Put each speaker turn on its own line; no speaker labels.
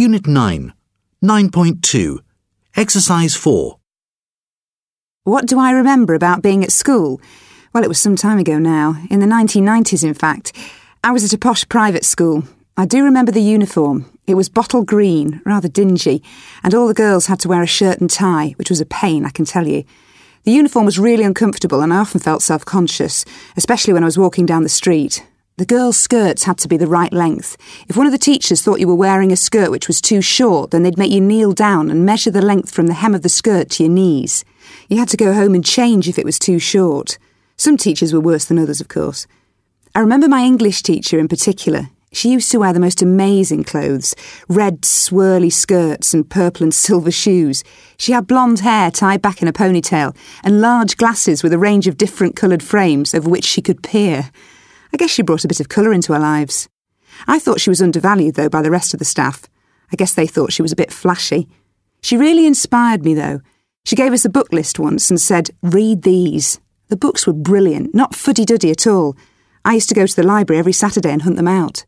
Unit 9, 9.2, Exercise 4.
What do I remember about being at school? Well, it was some time ago now, in the 1990s, in fact. I was at a posh private school. I do remember the uniform. It was bottle green, rather dingy, and all the girls had to wear a shirt and tie, which was a pain, I can tell you. The uniform was really uncomfortable, and I often felt self conscious, especially when I was walking down the street. The girls' skirts had to be the right length. If one of the teachers thought you were wearing a skirt which was too short, then they'd make you kneel down and measure the length from the hem of the skirt to your knees. You had to go home and change if it was too short. Some teachers were worse than others, of course. I remember my English teacher in particular. She used to wear the most amazing clothes red, swirly skirts and purple and silver shoes. She had blonde hair tied back in a ponytail and large glasses with a range of different coloured frames over which she could peer. I guess she brought a bit of colour into our lives. I thought she was undervalued, though, by the rest of the staff. I guess they thought she was a bit flashy. She really inspired me, though. She gave us a book list once and said, Read these. The books were brilliant, not fuddy duddy at all. I used to go to the library every Saturday and hunt them out.